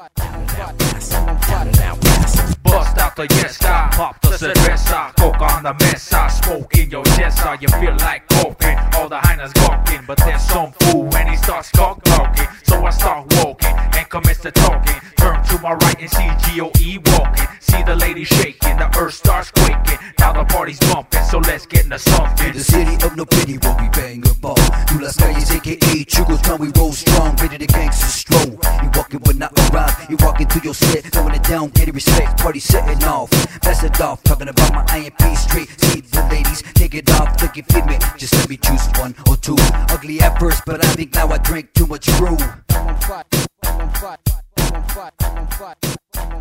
Bust out the yes pop the cerveza, coca on the mesa, smoke in your chest, you feel like coking. All the hyenas gawking, but there's some fool when he starts talk talking. So I start walking and commence to talking. Turn to my right and see G-O-E walking. See the lady shaking, the earth starts quaking. Now the party's bumping, so let's get into something. In The city of no pity where we bang a ball. Through Las Calles, aka Chucotown, we roll strong, ready to gangster stroll. You walking when I arrive, you walking through your set, throwing it down, getting respect, party setting off. Pass it off, talking about my IMP straight. See the ladies, take it off, look it, feed me. Just let me choose one or two. Ugly at first, but I think now I drink too much brew. I'm on fire, I'm on fire, I'm on fire, I'm on fire.